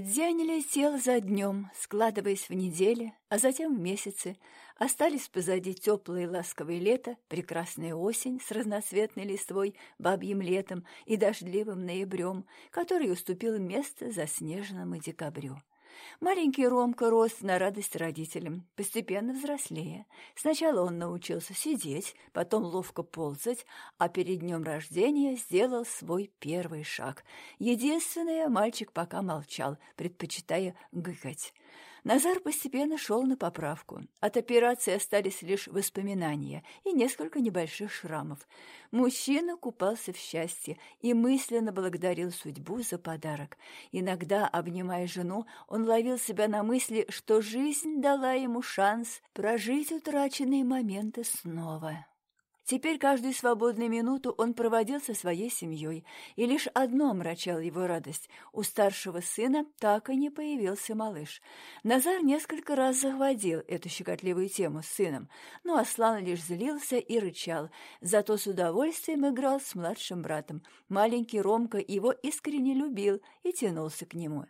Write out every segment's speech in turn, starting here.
День летел за днем, складываясь в недели, а затем в месяцы. Остались позади теплое и ласковое лето, прекрасная осень с разноцветной листвой, бабьим летом и дождливым ноябрем, который уступил место заснеженному декабрю. Маленький Ромка рос на радость родителям, постепенно взрослея. Сначала он научился сидеть, потом ловко ползать, а перед днем рождения сделал свой первый шаг. Единственное, мальчик пока молчал, предпочитая гыкать. Назар постепенно шел на поправку. От операции остались лишь воспоминания и несколько небольших шрамов. Мужчина купался в счастье и мысленно благодарил судьбу за подарок. Иногда, обнимая жену, он ловил себя на мысли, что жизнь дала ему шанс прожить утраченные моменты снова. Теперь каждую свободную минуту он проводил со своей семьей, и лишь одно омрачало его радость. У старшего сына так и не появился малыш. Назар несколько раз захватил эту щекотливую тему с сыном, но Аслан лишь злился и рычал, зато с удовольствием играл с младшим братом. Маленький Ромка его искренне любил и тянулся к нему.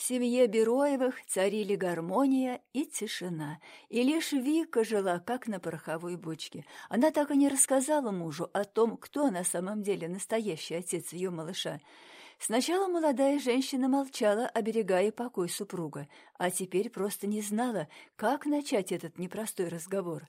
В семье Бероевых царили гармония и тишина, и лишь Вика жила, как на пороховой бочке. Она так и не рассказала мужу о том, кто на самом деле настоящий отец ее малыша. Сначала молодая женщина молчала, оберегая покой супруга, а теперь просто не знала, как начать этот непростой разговор.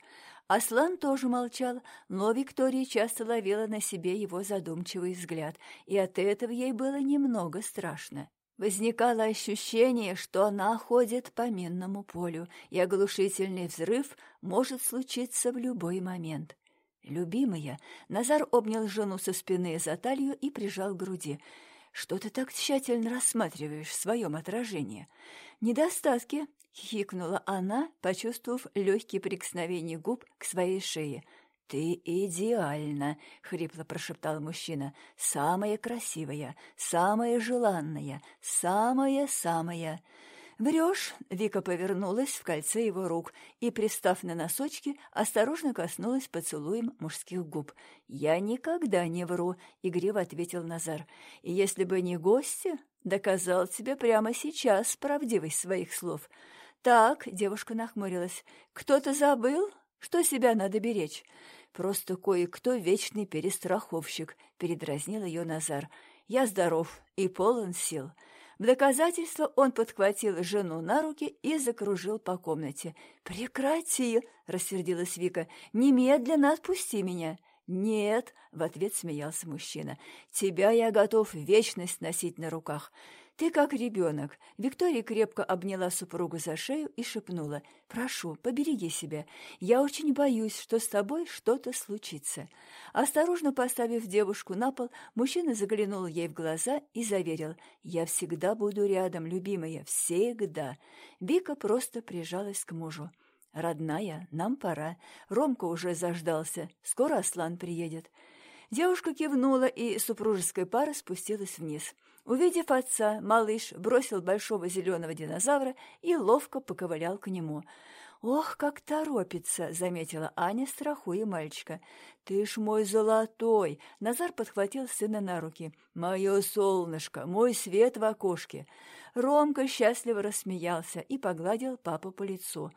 Аслан тоже молчал, но Виктория часто ловила на себе его задумчивый взгляд, и от этого ей было немного страшно. Возникало ощущение, что она ходит по минному полю, и оглушительный взрыв может случиться в любой момент. «Любимая!» — Назар обнял жену со спины за талию и прижал к груди. «Что ты так тщательно рассматриваешь в своем отражении?» «Недостатки!» — хихикнула она, почувствовав легкие прикосновения губ к своей шее — «Ты идеальна!» — хрипло прошептал мужчина. «Самая красивая, самая желанная, самая-самая!» «Врешь!» — Вика повернулась в кольце его рук и, пристав на носочки, осторожно коснулась поцелуем мужских губ. «Я никогда не вру!» — игриво ответил Назар. «И если бы не гости, доказал тебе прямо сейчас правдивость своих слов». «Так», — девушка нахмурилась, — «кто-то забыл, что себя надо беречь?» Просто кое-кто вечный перестраховщик, передразнил ее Назар. Я здоров и полон сил. В доказательство он подхватил жену на руки и закружил по комнате. «Прекрати!» — рассердилась Вика. «Немедленно отпусти меня!» «Нет!» — в ответ смеялся мужчина. «Тебя я готов вечность носить на руках. «Ты как ребенок!» Виктория крепко обняла супругу за шею и шепнула. «Прошу, побереги себя. Я очень боюсь, что с тобой что-то случится». Осторожно поставив девушку на пол, мужчина заглянул ей в глаза и заверил. «Я всегда буду рядом, любимая, всегда». Вика просто прижалась к мужу. «Родная, нам пора. Ромка уже заждался. Скоро Аслан приедет». Девушка кивнула, и супружеская пара спустилась вниз. Увидев отца, малыш бросил большого зеленого динозавра и ловко поковылял к нему. «Ох, как торопится!» — заметила Аня, страхуя мальчика. «Ты ж мой золотой!» — Назар подхватил сына на руки. «Мое солнышко, мой свет в окошке!» Ромка счастливо рассмеялся и погладил папу по лицу.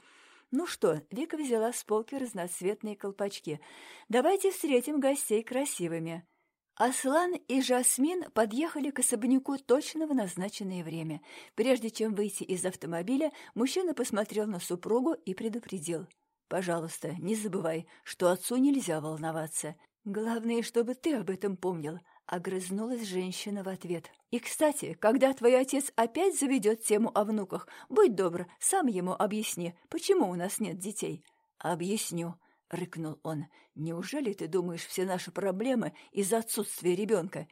«Ну что?» — Вика взяла с полки разноцветные колпачки. «Давайте встретим гостей красивыми». Аслан и Жасмин подъехали к особняку точно в назначенное время. Прежде чем выйти из автомобиля, мужчина посмотрел на супругу и предупредил. «Пожалуйста, не забывай, что отцу нельзя волноваться. Главное, чтобы ты об этом помнил», — огрызнулась женщина в ответ. «И, кстати, когда твой отец опять заведет тему о внуках, будь добр, сам ему объясни, почему у нас нет детей». «Объясню», — рыкнул он. «Неужели ты думаешь, все наши проблемы из-за отсутствия ребенка?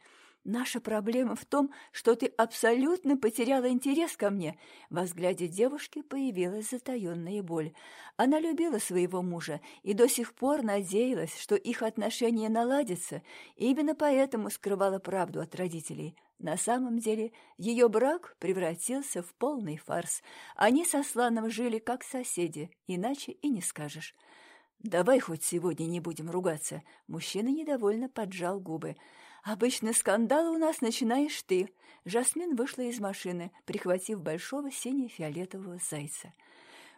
Наша проблема в том, что ты абсолютно потеряла интерес ко мне». Во взгляде девушки появилась затаенная боль. Она любила своего мужа и до сих пор надеялась, что их отношения наладятся, и именно поэтому скрывала правду от родителей. На самом деле ее брак превратился в полный фарс. Они со Сланом жили как соседи, иначе и не скажешь. «Давай хоть сегодня не будем ругаться». Мужчина недовольно поджал губы. Обычно скандалы у нас начинаешь ты. Жасмин вышла из машины, прихватив большого сине-фиолетового зайца.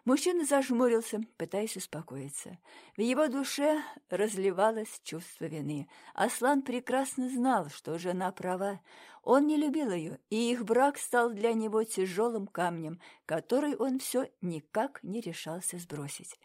Мужчина зажмурился, пытаясь успокоиться. В его душе разливалось чувство вины. Аслан прекрасно знал, что жена права. Он не любил ее, и их брак стал для него тяжелым камнем, который он все никак не решался сбросить.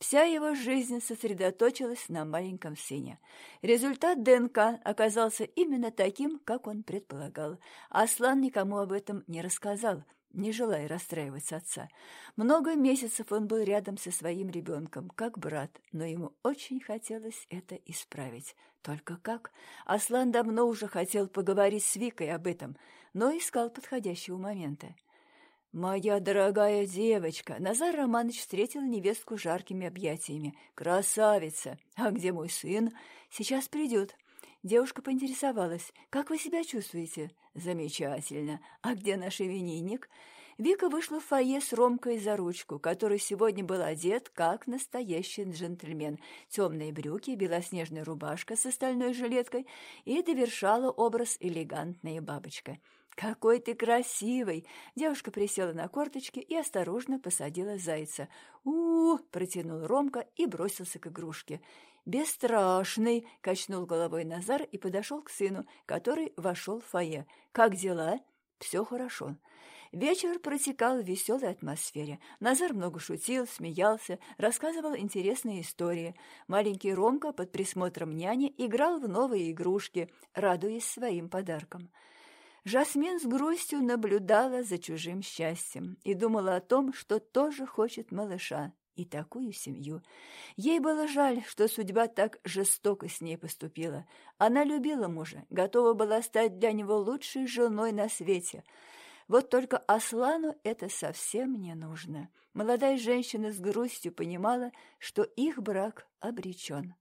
Вся его жизнь сосредоточилась на маленьком сыне. Результат ДНК оказался именно таким, как он предполагал. Аслан никому об этом не рассказал – не желая расстраивать отца. Много месяцев он был рядом со своим ребенком, как брат, но ему очень хотелось это исправить. Только как? Аслан давно уже хотел поговорить с Викой об этом, но искал подходящего момента. «Моя дорогая девочка!» Назар Романович встретил невестку жаркими объятиями. «Красавица! А где мой сын? Сейчас придет!» Девушка поинтересовалась, «Как вы себя чувствуете?» «Замечательно. А где наш именинник?» Вика вышла в фойе с Ромкой за ручку, который сегодня был одет как настоящий джентльмен. Темные брюки, белоснежная рубашка с остальной жилеткой и довершала образ элегантная бабочка. «Какой ты красивый!» Девушка присела на корточки и осторожно посадила зайца. у, -у протянул Ромка и бросился к игрушке. «Бесстрашный!» — качнул головой Назар и подошел к сыну, который вошел в фойе. «Как дела?» «Все хорошо». Вечер протекал в веселой атмосфере. Назар много шутил, смеялся, рассказывал интересные истории. Маленький Ромка под присмотром няни играл в новые игрушки, радуясь своим подаркам. Жасмин с грустью наблюдала за чужим счастьем и думала о том, что тоже хочет малыша и такую семью. Ей было жаль, что судьба так жестоко с ней поступила. Она любила мужа, готова была стать для него лучшей женой на свете. Вот только Аслану это совсем не нужно. Молодая женщина с грустью понимала, что их брак обречен.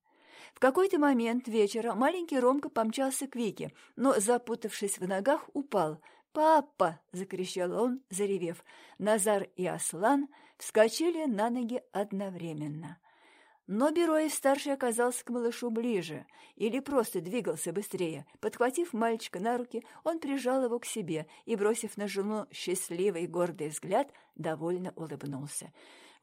В какой-то момент вечера маленький Ромка помчался к Вике, но, запутавшись в ногах, упал. «Папа!» — закричал он, заревев. Назар и Аслан вскочили на ноги одновременно. Но Бероев-старший оказался к малышу ближе или просто двигался быстрее. Подхватив мальчика на руки, он прижал его к себе и, бросив на жену счастливый гордый взгляд, довольно улыбнулся.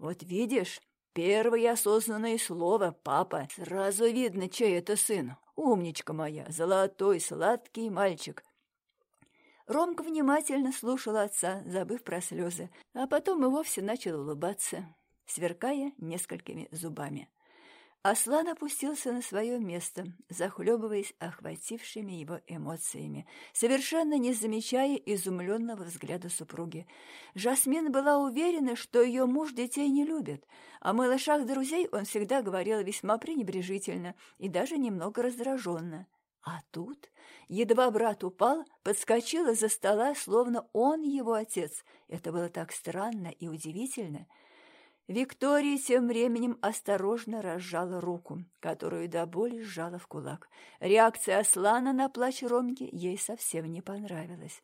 «Вот видишь, первое осознанное слово «папа». Сразу видно, чей это сын. Умничка моя, золотой, сладкий мальчик. Ромка внимательно слушал отца, забыв про слезы, а потом и вовсе начал улыбаться, сверкая несколькими зубами. Аслан опустился на свое место, захлебываясь охватившими его эмоциями, совершенно не замечая изумленного взгляда супруги. Жасмин была уверена, что ее муж детей не любит. О малышах друзей он всегда говорил весьма пренебрежительно и даже немного раздраженно. А тут, едва брат упал, подскочил из-за стола, словно он его отец. Это было так странно и удивительно — Виктория тем временем осторожно разжала руку, которую до боли сжала в кулак. Реакция Аслана на плач Ромки ей совсем не понравилась.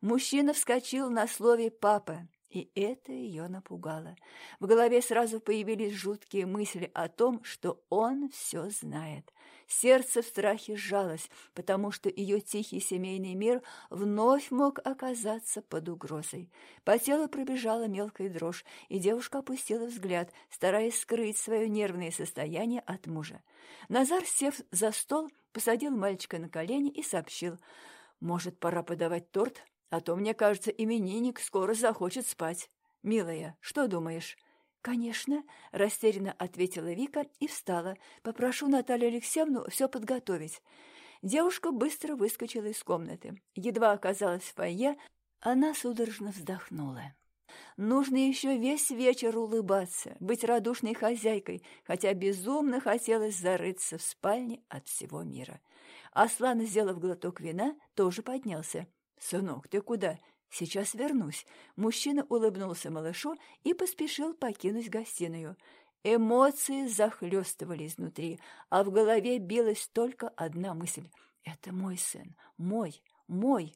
Мужчина вскочил на слове «папа», и это ее напугало. В голове сразу появились жуткие мысли о том, что он все знает. Сердце в страхе сжалось, потому что ее тихий семейный мир вновь мог оказаться под угрозой. По телу пробежала мелкая дрожь, и девушка опустила взгляд, стараясь скрыть свое нервное состояние от мужа. Назар, сев за стол, посадил мальчика на колени и сообщил, «Может, пора подавать торт?» А то, мне кажется, именинник скоро захочет спать. Милая, что думаешь?» «Конечно», — растерянно ответила Вика и встала. «Попрошу Наталью Алексеевну все подготовить». Девушка быстро выскочила из комнаты. Едва оказалась в фойе, она судорожно вздохнула. Нужно еще весь вечер улыбаться, быть радушной хозяйкой, хотя безумно хотелось зарыться в спальне от всего мира. Аслан, сделав глоток вина, тоже поднялся. «Сынок, ты куда?» «Сейчас вернусь». Мужчина улыбнулся малышу и поспешил покинуть гостиную. Эмоции захлестывали изнутри, а в голове билась только одна мысль. «Это мой сын, мой, мой».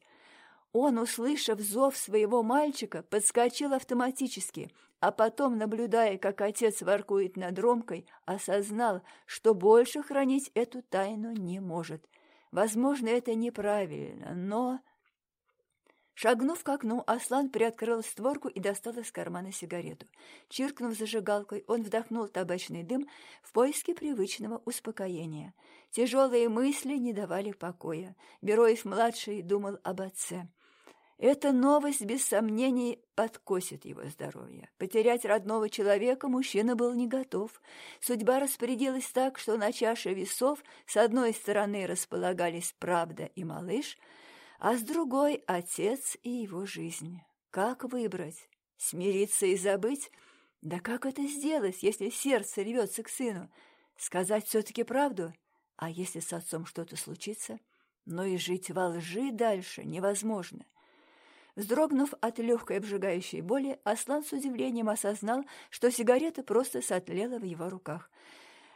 Он, услышав зов своего мальчика, подскочил автоматически, а потом, наблюдая, как отец воркует над Ромкой, осознал, что больше хранить эту тайну не может. Возможно, это неправильно, но... Шагнув к окну, Аслан приоткрыл створку и достал из кармана сигарету. Чиркнув зажигалкой, он вдохнул табачный дым в поиске привычного успокоения. Тяжелые мысли не давали покоя. Бероев-младший думал об отце. Эта новость, без сомнений, подкосит его здоровье. Потерять родного человека мужчина был не готов. Судьба распорядилась так, что на чаше весов с одной стороны располагались правда и малыш — а с другой — отец и его жизнь. Как выбрать? Смириться и забыть? Да как это сделать, если сердце рвется к сыну? Сказать все-таки правду? А если с отцом что-то случится? Но и жить во лжи дальше невозможно. Вздрогнув от легкой обжигающей боли, Аслан с удивлением осознал, что сигарета просто сотлела в его руках —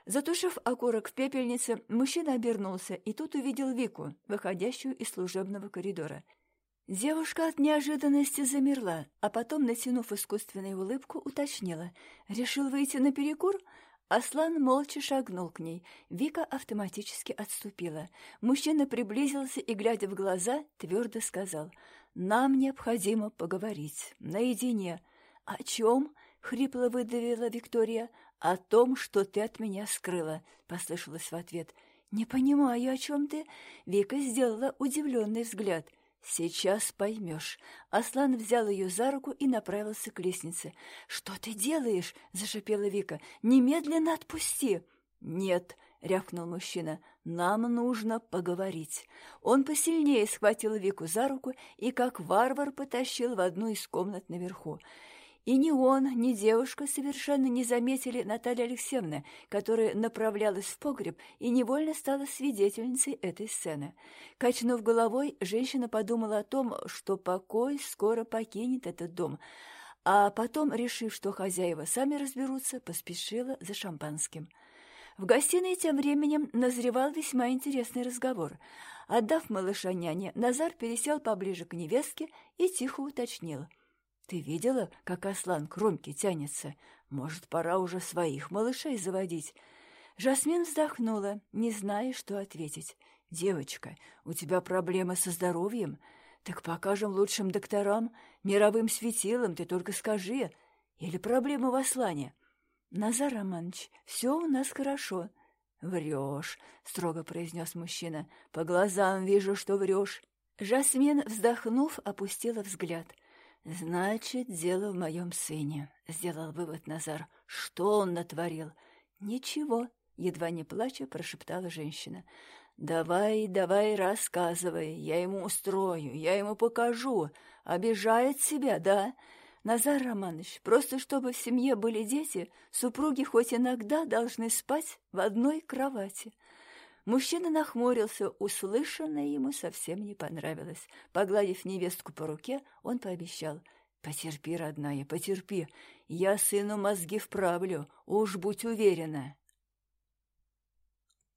Затушив окурок в пепельнице, мужчина обернулся и тут увидел Вику, выходящую из служебного коридора. Девушка от неожиданности замерла, а потом, натянув искусственную улыбку, уточнила. «Решил выйти на перекур?» Аслан молча шагнул к ней. Вика автоматически отступила. Мужчина приблизился и, глядя в глаза, твердо сказал. «Нам необходимо поговорить. Наедине». «О чем?» — хрипло выдавила Виктория. «О том, что ты от меня скрыла», — послышалось в ответ. «Не понимаю, о чем ты?» Вика сделала удивленный взгляд. «Сейчас поймешь». Аслан взял ее за руку и направился к лестнице. «Что ты делаешь?» — зашипела Вика. «Немедленно отпусти!» «Нет», — рявкнул мужчина, — «нам нужно поговорить». Он посильнее схватил Вику за руку и, как варвар, потащил в одну из комнат наверху. И ни он, ни девушка совершенно не заметили Натальи Алексеевны, которая направлялась в погреб и невольно стала свидетельницей этой сцены. Качнув головой, женщина подумала о том, что покой скоро покинет этот дом, а потом, решив, что хозяева сами разберутся, поспешила за шампанским. В гостиной тем временем назревал весьма интересный разговор. Отдав малыша няне, Назар пересел поближе к невестке и тихо уточнил — ты видела, как Аслан к Ромке тянется? Может, пора уже своих малышей заводить?» Жасмин вздохнула, не зная, что ответить. «Девочка, у тебя проблемы со здоровьем? Так покажем лучшим докторам, мировым светилам, ты только скажи. Или проблема в Аслане?» «Назар Романович, все у нас хорошо». «Врешь», — строго произнес мужчина. «По глазам вижу, что врешь». Жасмин, вздохнув, опустила взгляд — «Значит, дело в моем сыне», — сделал вывод Назар. «Что он натворил?» «Ничего», — едва не плача прошептала женщина. «Давай, давай, рассказывай, я ему устрою, я ему покажу. Обижает себя, да?» «Назар Романович, просто чтобы в семье были дети, супруги хоть иногда должны спать в одной кровати». Мужчина нахмурился, услышанное ему совсем не понравилось. Погладив невестку по руке, он пообещал. «Потерпи, родная, потерпи. Я сыну мозги вправлю, уж будь уверена».